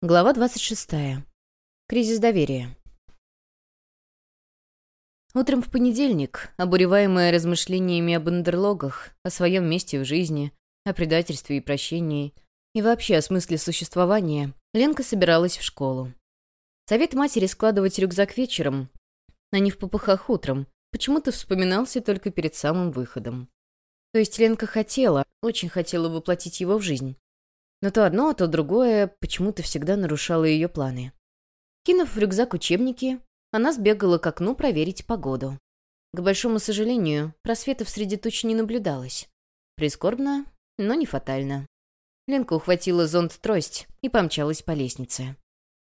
Глава 26. Кризис доверия. Утром в понедельник, обуреваемая размышлениями об андерлогах, о своем месте в жизни, о предательстве и прощении, и вообще о смысле существования, Ленка собиралась в школу. Совет матери складывать рюкзак вечером, а не в попыхах утром, почему-то вспоминался только перед самым выходом. То есть Ленка хотела, очень хотела воплотить его в жизнь. Но то одно, то другое почему-то всегда нарушало ее планы. Кинув в рюкзак учебники, она сбегала к окну проверить погоду. К большому сожалению, просветов среди туч не наблюдалось. Прискорбно, но не фатально. Ленка ухватила зонт-трость и помчалась по лестнице.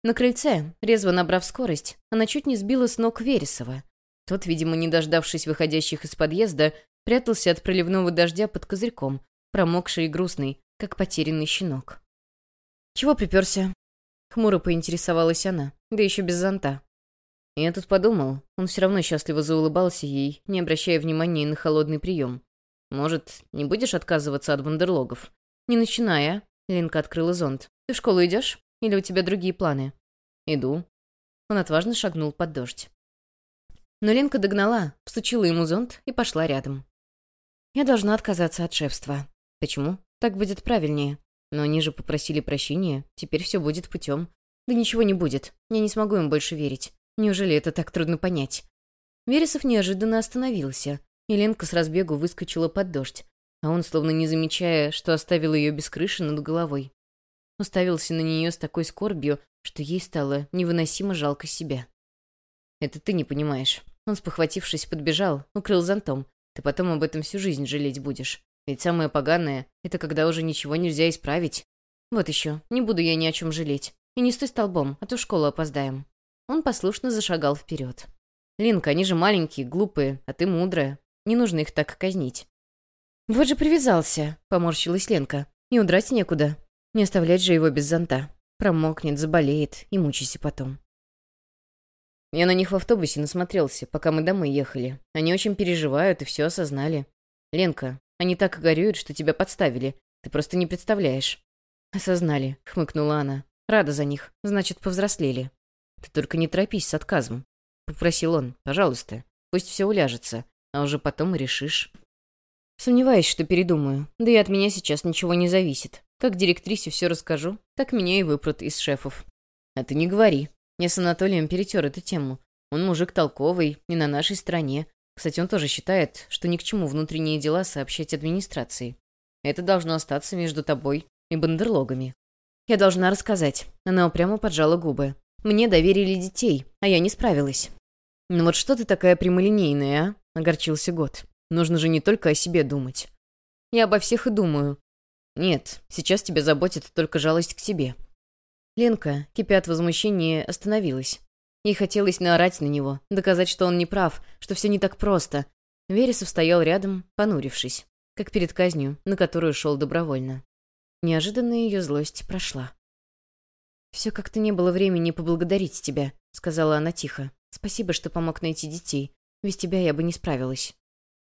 На крыльце, резво набрав скорость, она чуть не сбила с ног Вересова. Тот, видимо, не дождавшись выходящих из подъезда, прятался от проливного дождя под козырьком, промокший и грустный, как потерянный щенок. «Чего приперся?» — хмуро поинтересовалась она, да еще без зонта. Я тут подумал, он все равно счастливо заулыбался ей, не обращая внимания на холодный прием. «Может, не будешь отказываться от бандерлогов?» «Не начиная», — Ленка открыла зонт. «Ты в школу идешь? Или у тебя другие планы?» «Иду». Он отважно шагнул под дождь. Но Ленка догнала, всучила ему зонт и пошла рядом. «Я должна отказаться от шефства». «Почему?» Так будет правильнее. Но они же попросили прощения, теперь все будет путем. Да ничего не будет, я не смогу им больше верить. Неужели это так трудно понять? Вересов неожиданно остановился, и Ленка с разбегу выскочила под дождь, а он, словно не замечая, что оставил ее без крыши над головой, уставился на нее с такой скорбью, что ей стало невыносимо жалко себя. «Это ты не понимаешь». Он, спохватившись, подбежал, укрыл зонтом. «Ты потом об этом всю жизнь жалеть будешь. Ведь самое поганое — это когда уже ничего нельзя исправить. Вот еще, не буду я ни о чем жалеть. И не стой столбом, а то в школу опоздаем. Он послушно зашагал вперед. «Линка, они же маленькие, глупые, а ты мудрая. Не нужно их так казнить». «Вот же привязался», — поморщилась Ленка. «И удрать некуда. Не оставлять же его без зонта. Промокнет, заболеет и мучайся потом». Я на них в автобусе насмотрелся, пока мы домой ехали. Они очень переживают и все осознали. «Ленка, они так горюют, что тебя подставили. Ты просто не представляешь». «Осознали», — хмыкнула она. «Рада за них. Значит, повзрослели». «Ты только не торопись с отказом», — попросил он. «Пожалуйста. Пусть все уляжется, а уже потом решишь». Сомневаюсь, что передумаю. Да и от меня сейчас ничего не зависит. Как директрисе все расскажу, так меня и выпрут из шефов. А ты не говори. Я с Анатолием перетер эту тему. Он мужик толковый, не на нашей стороне. Кстати, он тоже считает, что ни к чему внутренние дела сообщать администрации. Это должно остаться между тобой и бандерлогами. Я должна рассказать. Она упрямо поджала губы. Мне доверили детей, а я не справилась. «Ну вот что ты такая прямолинейная, а?» — огорчился Год. «Нужно же не только о себе думать». «Я обо всех и думаю». «Нет, сейчас тебя заботит только жалость к себе». Ленка, кипя от возмущения, остановилась. Ей хотелось наорать на него, доказать, что он не прав, что все не так просто. Вересов стоял рядом, понурившись, как перед казнью, на которую шел добровольно. Неожиданно ее злость прошла. «Все как-то не было времени поблагодарить тебя», — сказала она тихо. «Спасибо, что помог найти детей. Без тебя я бы не справилась».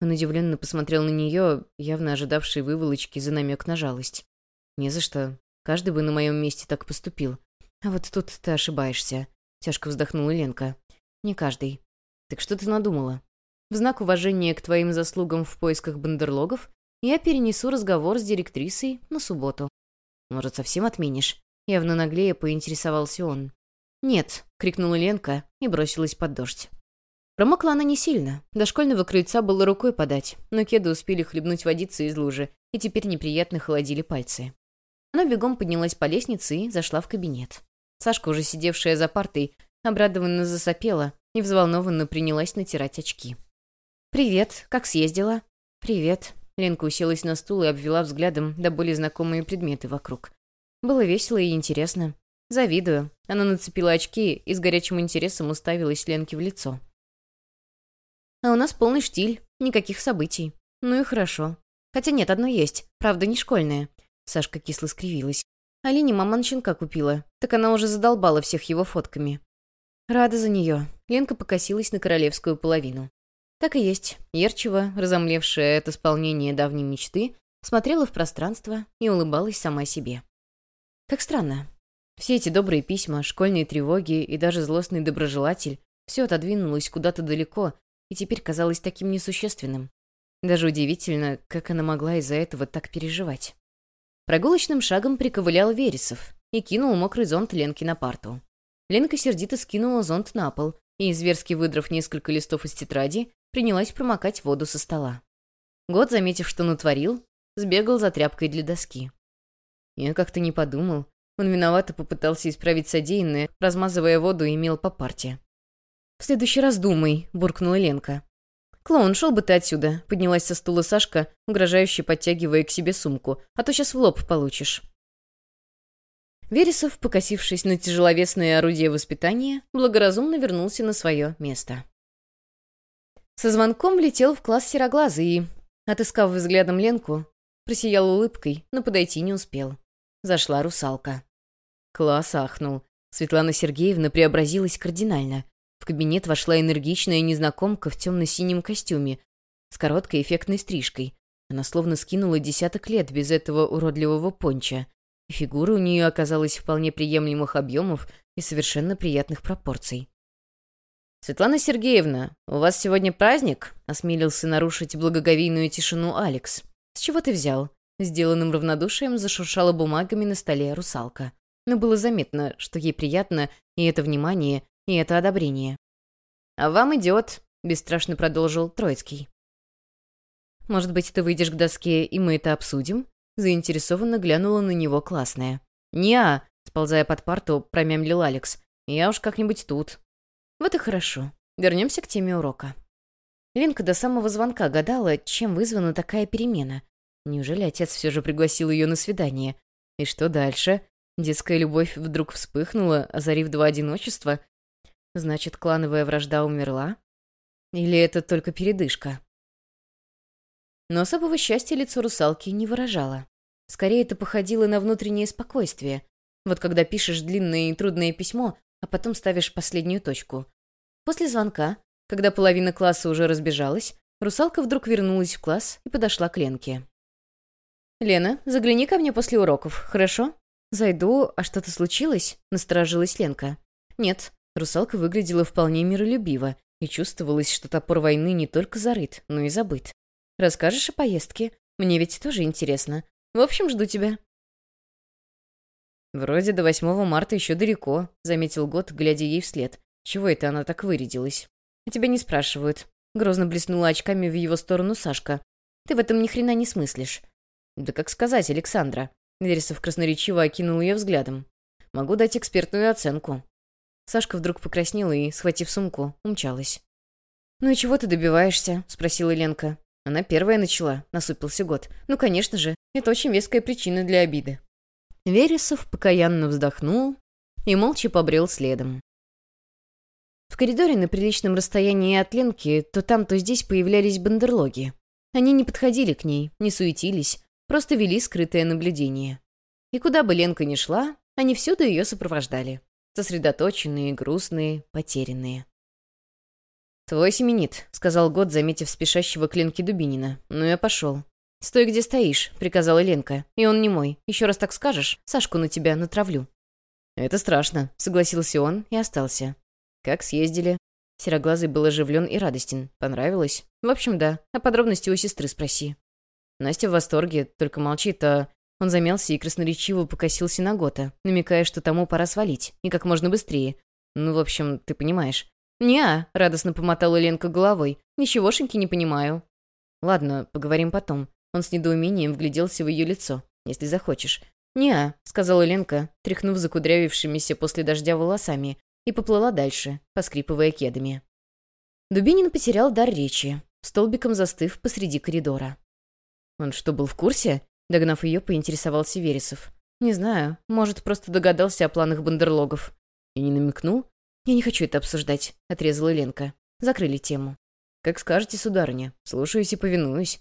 Он удивленно посмотрел на нее, явно ожидавший выволочки за намек на жалость. «Не за что. Каждый бы на моем месте так поступил. А вот тут ты ошибаешься. Тяжко вздохнула Ленка. «Не каждый. Так что ты надумала? В знак уважения к твоим заслугам в поисках бандерлогов я перенесу разговор с директрисой на субботу. Может, совсем отменишь?» Явно наглее поинтересовался он. «Нет», — крикнула Ленка и бросилась под дождь. Промокла она не сильно. До школьного крыльца было рукой подать, но кеды успели хлебнуть водицы из лужи, и теперь неприятно холодили пальцы. Она бегом поднялась по лестнице и зашла в кабинет. Сашка, уже сидевшая за партой, обрадованно засопела и взволнованно принялась натирать очки. «Привет, как съездила?» «Привет». Ленка уселась на стул и обвела взглядом до более знакомые предметы вокруг. Было весело и интересно. Завидую. Она нацепила очки и с горячим интересом уставилась Ленке в лицо. «А у нас полный штиль, никаких событий. Ну и хорошо. Хотя нет, одно есть, правда, не школьное». Сашка кисло скривилась. Алине маман щенка купила. Так она уже задолбала всех его фотками. Рада за нее. Ленка покосилась на королевскую половину. Так и есть. Ерчева, разомлевшая от исполнения давней мечты, смотрела в пространство и улыбалась сама себе. Как странно. Все эти добрые письма, школьные тревоги и даже злостный доброжелатель — все отодвинулось куда-то далеко и теперь казалось таким несущественным. Даже удивительно, как она могла из-за этого так переживать. Прогулочным шагом приковылял Вересов и кинул мокрый зонт Ленке на парту. Ленка сердито скинула зонт на пол и, зверски выдрав несколько листов из тетради, принялась промокать воду со стола. Год, заметив, что натворил, сбегал за тряпкой для доски. Я как-то не подумал. Он виновато попытался исправить содеянное, размазывая воду и мел по парте. «В следующий раз думай», — буркнула Ленка. «Клоун, шел бы ты отсюда», — поднялась со стула Сашка, угрожающе подтягивая к себе сумку, «а то сейчас в лоб получишь». Вересов, покосившись на тяжеловесное орудие воспитания, благоразумно вернулся на свое место. Со звонком летел в класс сероглазый и, отыскав взглядом Ленку, просиял улыбкой, но подойти не успел. Зашла русалка. Класс ахнул. Светлана Сергеевна преобразилась кардинально. В кабинет вошла энергичная незнакомка в темно-синем костюме с короткой эффектной стрижкой. Она словно скинула десяток лет без этого уродливого понча. Фигура у нее оказалась вполне приемлемых объемов и совершенно приятных пропорций. «Светлана Сергеевна, у вас сегодня праздник?» — осмелился нарушить благоговейную тишину Алекс. «С чего ты взял?» Сделанным равнодушием зашуршала бумагами на столе русалка. Но было заметно, что ей приятно и это внимание, и это одобрение. «А вам идет», — бесстрашно продолжил Троицкий. «Может быть, ты выйдешь к доске, и мы это обсудим?» Заинтересованно глянула на него классная. «Не-а», — сползая под парту, промямлил Алекс. «Я уж как-нибудь тут». «Вот и хорошо. Вернемся к теме урока». Ленка до самого звонка гадала, чем вызвана такая перемена. Неужели отец все же пригласил ее на свидание? И что дальше? Детская любовь вдруг вспыхнула, озарив два одиночества? Значит, клановая вражда умерла? Или это только передышка? Но особого счастья лицо русалки не выражало. Скорее, это походило на внутреннее спокойствие. Вот когда пишешь длинное и трудное письмо, а потом ставишь последнюю точку. После звонка, когда половина класса уже разбежалась, русалка вдруг вернулась в класс и подошла к Ленке. «Лена, загляни ко мне после уроков, хорошо?» «Зайду, а что-то случилось?» — насторожилась Ленка. «Нет». Русалка выглядела вполне миролюбиво, и чувствовалось, что топор войны не только зарыт, но и забыт. Расскажешь о поездке? Мне ведь тоже интересно. В общем, жду тебя». «Вроде до 8 марта еще далеко», — заметил Год, глядя ей вслед. «Чего это она так вырядилась?» «А тебя не спрашивают». Грозно блеснула очками в его сторону Сашка. «Ты в этом ни хрена не смыслишь». «Да как сказать, Александра?» Вересов красноречиво окинул ее взглядом. «Могу дать экспертную оценку». Сашка вдруг покраснела и, схватив сумку, умчалась. «Ну и чего ты добиваешься?» — спросила Ленка. Она первая начала, насупился год. Ну, конечно же, это очень веская причина для обиды. Вересов покаянно вздохнул и молча побрел следом. В коридоре на приличном расстоянии от Ленки то там, то здесь появлялись бандерлоги. Они не подходили к ней, не суетились, просто вели скрытое наблюдение. И куда бы Ленка ни шла, они всюду ее сопровождали. Сосредоточенные, грустные, потерянные. «Твой семенит», — сказал Год, заметив спешащего к Ленке Дубинина. «Ну я пошел». «Стой, где стоишь», — приказала Ленка. «И он не мой. Еще раз так скажешь, Сашку на тебя натравлю». «Это страшно», — согласился он и остался. «Как съездили?» Сероглазый был оживлен и радостен. «Понравилось?» «В общем, да. А подробности у сестры спроси». Настя в восторге, только молчит, а... Он замялся и красноречиво покосился на Гота, намекая, что тому пора свалить, и как можно быстрее. Ну, в общем, ты понимаешь. «Не-а», — радостно помотала Ленка головой. «Ничегошеньки не понимаю». «Ладно, поговорим потом». Он с недоумением вгляделся в ее лицо. «Если захочешь». «Не-а», — сказала Ленка, тряхнув закудрявившимися после дождя волосами, и поплыла дальше, поскрипывая кедами. Дубинин потерял дар речи, столбиком застыв посреди коридора. «Он что, был в курсе?» Догнав ее, поинтересовался Вересов. «Не знаю. Может, просто догадался о планах бандерлогов». «И не намекнул?» «Я не хочу это обсуждать», — отрезала Ленка. Закрыли тему. «Как скажете, сударыня. Слушаюсь и повинуюсь».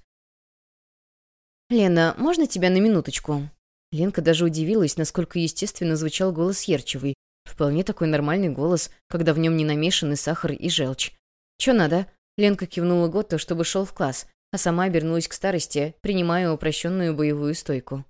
«Лена, можно тебя на минуточку?» Ленка даже удивилась, насколько естественно звучал голос Ерчевой. Вполне такой нормальный голос, когда в нем не намешаны сахар и желчь. «Чё надо?» Ленка кивнула Готто, чтобы шел в класс, а сама обернулась к старости, принимая упрощенную боевую стойку.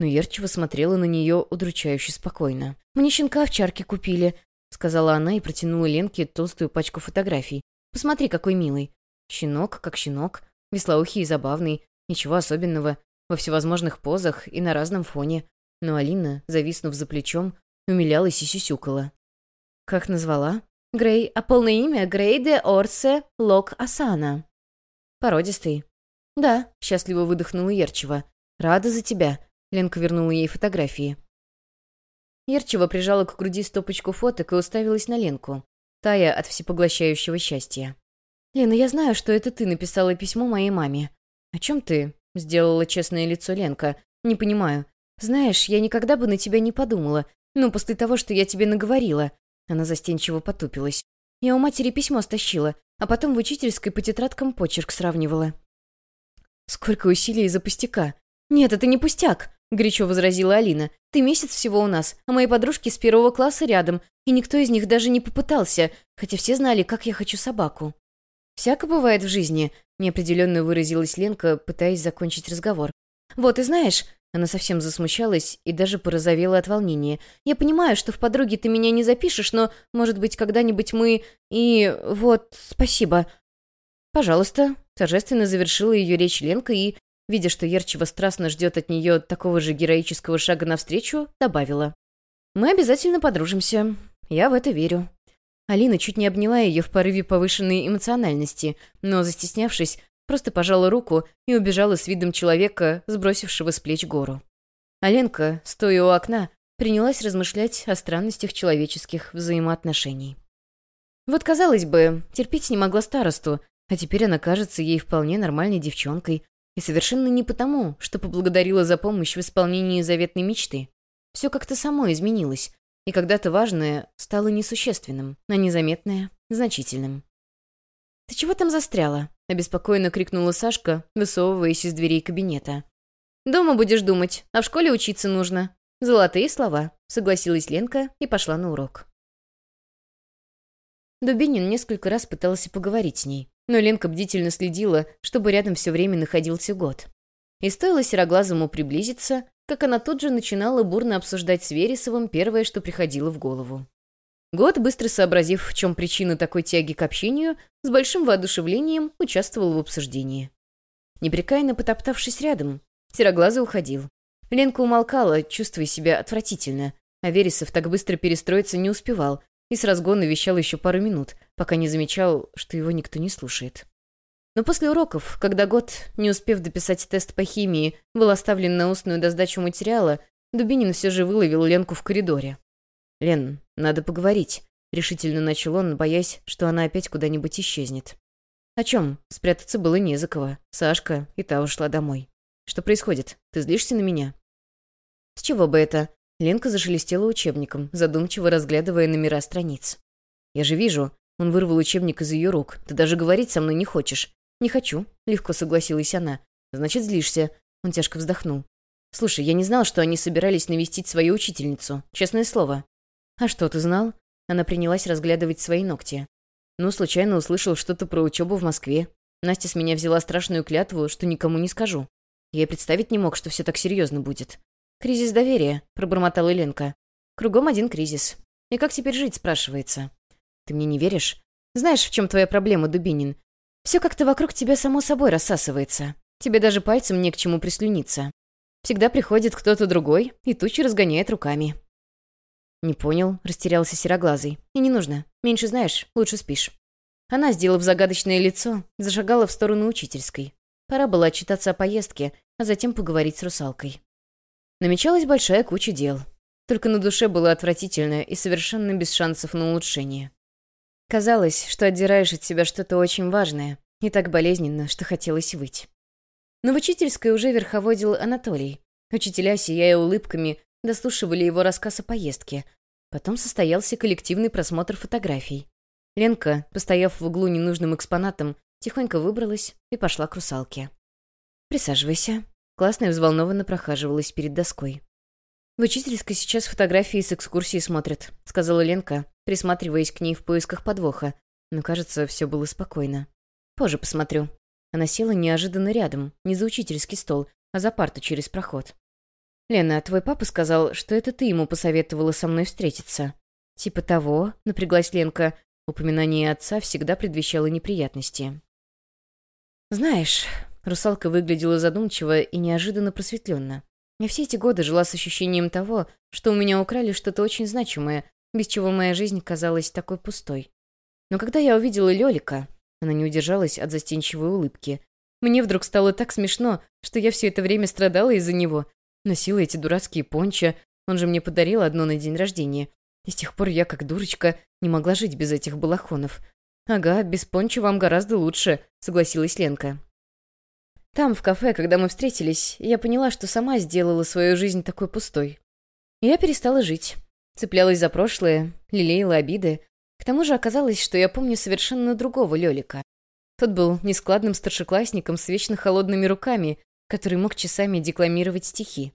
но Ерчева смотрела на нее удручающе спокойно. «Мне щенка в чарке купили», — сказала она и протянула Ленке толстую пачку фотографий. «Посмотри, какой милый. Щенок, как щенок, веслоухий и забавный, ничего особенного, во всевозможных позах и на разном фоне. Но Алина, зависнув за плечом, умилялась и сюсюкала. «Как назвала?» «Грей, а полное имя Грей де Орсе Лок Асана». «Породистый». «Да», — счастливо выдохнула Ерчева. «Рада за тебя», — Ленка вернула ей фотографии. Ерчева прижала к груди стопочку фоток и уставилась на Ленку, тая от всепоглощающего счастья. «Лена, я знаю, что это ты написала письмо моей маме». «О чем ты?» — сделала честное лицо Ленка. «Не понимаю. Знаешь, я никогда бы на тебя не подумала. Ну, после того, что я тебе наговорила». Она застенчиво потупилась. «Я у матери письмо стащила, а потом в учительской по тетрадкам почерк сравнивала». «Сколько усилий из-за пустяка!» «Нет, это не пустяк!» — горячо возразила Алина. «Ты месяц всего у нас, а мои подружки с первого класса рядом, и никто из них даже не попытался, хотя все знали, как я хочу собаку». «Всяко бывает в жизни», — неопределенно выразилась Ленка, пытаясь закончить разговор. «Вот, и знаешь...» Она совсем засмущалась и даже порозовела от волнения. «Я понимаю, что в подруге ты меня не запишешь, но, может быть, когда-нибудь мы... И... вот... спасибо». «Пожалуйста», — торжественно завершила ее речь Ленка и, видя, что Ерчева страстно ждет от нее такого же героического шага навстречу, добавила. «Мы обязательно подружимся. Я в это верю». Алина чуть не обняла ее в порыве повышенной эмоциональности, но, застеснявшись, просто пожала руку и убежала с видом человека, сбросившего с плеч гору. Аленка, стоя у окна, принялась размышлять о странностях человеческих взаимоотношений. Вот, казалось бы, терпеть не могла старосту, а теперь она кажется ей вполне нормальной девчонкой, и совершенно не потому, что поблагодарила за помощь в исполнении заветной мечты. Все как-то само изменилось, и когда-то важное стало несущественным, а незаметное — значительным. «Ты чего там застряла?» — обеспокоенно крикнула Сашка, высовываясь из дверей кабинета. «Дома будешь думать, а в школе учиться нужно». «Золотые слова», — согласилась Ленка и пошла на урок. Дубинин несколько раз пытался поговорить с ней, но Ленка бдительно следила, чтобы рядом все время находился год. И стоило Сероглазому приблизиться, как она тут же начинала бурно обсуждать с Вересовым первое, что приходило в голову. Год, быстро сообразив, в чем причина такой тяги к общению, с большим воодушевлением участвовал в обсуждении. Непрекаянно потоптавшись рядом, Сероглазый уходил. Ленка умолкала, чувствуя себя отвратительно, а Вересов так быстро перестроиться не успевал и с разгона вещал еще пару минут, пока не замечал, что его никто не слушает. Но после уроков, когда год, не успев дописать тест по химии, был оставлен на устную досдачу материала, Дубинин все же выловил Ленку в коридоре. «Лен, надо поговорить», — решительно начал он, боясь, что она опять куда-нибудь исчезнет. «О чем? Спрятаться было не за кого. Сашка, и та ушла домой. Что происходит? Ты злишься на меня?» «С чего бы это?» Ленка зашелестела учебником, задумчиво разглядывая номера страниц. «Я же вижу». Он вырвал учебник из ее рук. «Ты даже говорить со мной не хочешь. «Не хочу», — легко согласилась она. «Значит, злишься». Он тяжко вздохнул. «Слушай, я не знал, что они собирались навестить свою учительницу. Честное слово». «А что, ты знал?» Она принялась разглядывать свои ногти. «Ну, случайно услышал что-то про учебу в Москве. Настя с меня взяла страшную клятву, что никому не скажу. Я и представить не мог, что все так серьезно будет. «Кризис доверия», — пробормотала Ленка. «Кругом один кризис. И как теперь жить?» — спрашивается. «Ты мне не веришь? Знаешь, в чем твоя проблема, Дубинин? Все как-то вокруг тебя само собой рассасывается. Тебе даже пальцем не к чему прислюниться. Всегда приходит кто-то другой и тучи разгоняет руками. «Не понял», — растерялся сероглазый. «И не нужно. Меньше знаешь, лучше спишь». Она, сделав загадочное лицо, зашагала в сторону учительской. Пора было отчитаться о поездке, а затем поговорить с русалкой. Намечалась большая куча дел. Только на душе было отвратительно и совершенно без шансов на улучшение. Казалось, что отдираешь от себя что-то очень важное, и так болезненно, что хотелось выть. Но в учительской уже верховодил Анатолий. Учителя, сияя улыбками, дослушивали его рассказ о поездке. Потом состоялся коллективный просмотр фотографий. Ленка, постояв в углу ненужным экспонатом, тихонько выбралась и пошла к русалке. «Присаживайся». Классная взволнованно прохаживалась перед доской. «В учительской сейчас фотографии с экскурсии смотрят», — сказала Ленка, присматриваясь к ней в поисках подвоха. Но, кажется, все было спокойно. «Позже посмотрю». Она села неожиданно рядом, не за учительский стол, а за парту через проход. «Лена, твой папа сказал, что это ты ему посоветовала со мной встретиться». «Типа того», — напряглась Ленка. Упоминание отца всегда предвещало неприятности. «Знаешь...» — русалка выглядела задумчиво и неожиданно просветленно. «Я все эти годы жила с ощущением того, что у меня украли что-то очень значимое, без чего моя жизнь казалась такой пустой. Но когда я увидела Лёлика, она не удержалась от застенчивой улыбки, мне вдруг стало так смешно, что я все это время страдала из-за него. Носила эти дурацкие понча, он же мне подарил одно на день рождения. И с тех пор я, как дурочка, не могла жить без этих балахонов. «Ага, без понча вам гораздо лучше», — согласилась Ленка. Там, в кафе, когда мы встретились, я поняла, что сама сделала свою жизнь такой пустой. Я перестала жить. Цеплялась за прошлое, лелеяла обиды. К тому же оказалось, что я помню совершенно другого Лёлика. Тот был нескладным старшеклассником с вечно холодными руками, который мог часами декламировать стихи.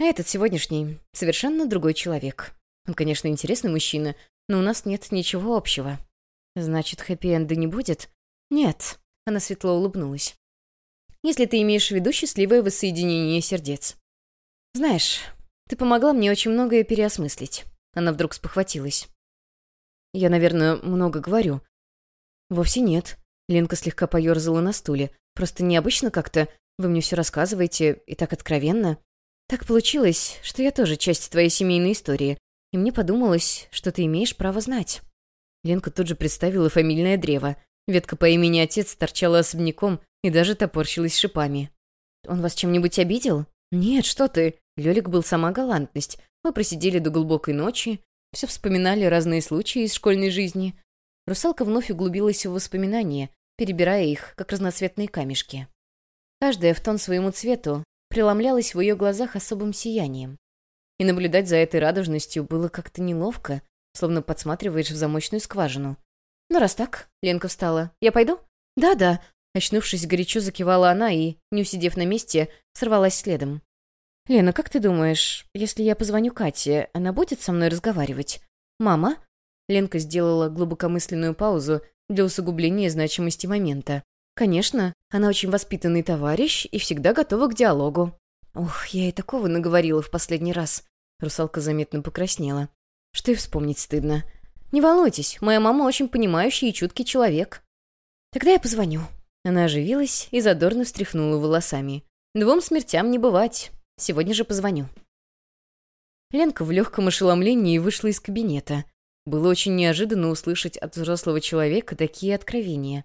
А этот сегодняшний — совершенно другой человек. Он, конечно, интересный мужчина, но у нас нет ничего общего. Значит, хэппи-энда не будет? Нет. Она светло улыбнулась. Если ты имеешь в виду счастливое воссоединение сердец. Знаешь, ты помогла мне очень многое переосмыслить. Она вдруг спохватилась. Я, наверное, много говорю. Вовсе нет. Ленка слегка поерзала на стуле. «Просто необычно как-то. Вы мне все рассказываете, и так откровенно. Так получилось, что я тоже часть твоей семейной истории, и мне подумалось, что ты имеешь право знать». Ленка тут же представила фамильное древо. Ветка по имени отец торчала особняком и даже топорщилась шипами. «Он вас чем-нибудь обидел?» «Нет, что ты!» Лёлик был сама галантность. Мы просидели до глубокой ночи, все вспоминали разные случаи из школьной жизни. Русалка вновь углубилась в воспоминания, перебирая их, как разноцветные камешки. Каждая в тон своему цвету преломлялась в ее глазах особым сиянием. И наблюдать за этой радужностью было как-то неловко, словно подсматриваешь в замочную скважину. «Ну, раз так», — Ленка встала, — «я пойду?» «Да-да», — очнувшись, горячо закивала она и, не усидев на месте, сорвалась следом. «Лена, как ты думаешь, если я позвоню Кате, она будет со мной разговаривать?» «Мама?» Ленка сделала глубокомысленную паузу для усугубления значимости момента. Конечно, она очень воспитанный товарищ и всегда готова к диалогу. Ох, я и такого наговорила в последний раз. Русалка заметно покраснела. Что и вспомнить стыдно. Не волнуйтесь, моя мама очень понимающий и чуткий человек. Тогда я позвоню. Она оживилась и задорно встряхнула волосами. Двум смертям не бывать. Сегодня же позвоню. Ленка в легком ошеломлении вышла из кабинета. Было очень неожиданно услышать от взрослого человека такие откровения.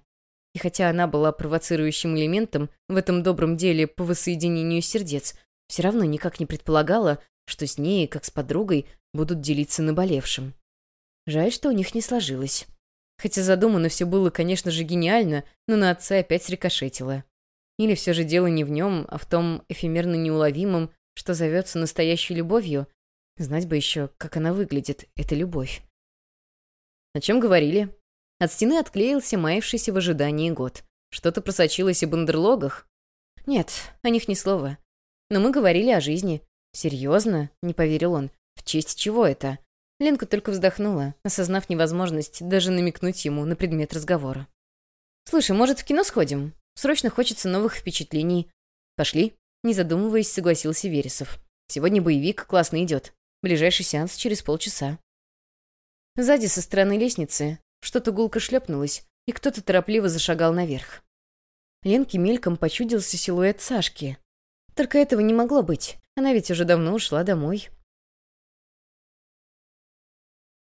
И хотя она была провоцирующим элементом в этом добром деле по воссоединению сердец, все равно никак не предполагала, что с ней, как с подругой, будут делиться наболевшим. Жаль, что у них не сложилось. Хотя задумано все было, конечно же, гениально, но на отца опять рикошетило. Или все же дело не в нем, а в том эфемерно неуловимом, что зовется настоящей любовью. Знать бы еще, как она выглядит, эта любовь. «О чем говорили?» От стены отклеился маявшийся в ожидании год. Что-то просочилось и бандерлогах? Нет, о них ни слова. Но мы говорили о жизни. Серьезно? Не поверил он. В честь чего это? Ленка только вздохнула, осознав невозможность даже намекнуть ему на предмет разговора. «Слушай, может, в кино сходим? Срочно хочется новых впечатлений». «Пошли», — не задумываясь, согласился Вересов. «Сегодня боевик классно идет. Ближайший сеанс через полчаса». Сзади, со стороны лестницы, что-то гулко шлепнулось, и кто-то торопливо зашагал наверх. Ленке мельком почудился силуэт Сашки. Только этого не могло быть. Она ведь уже давно ушла домой.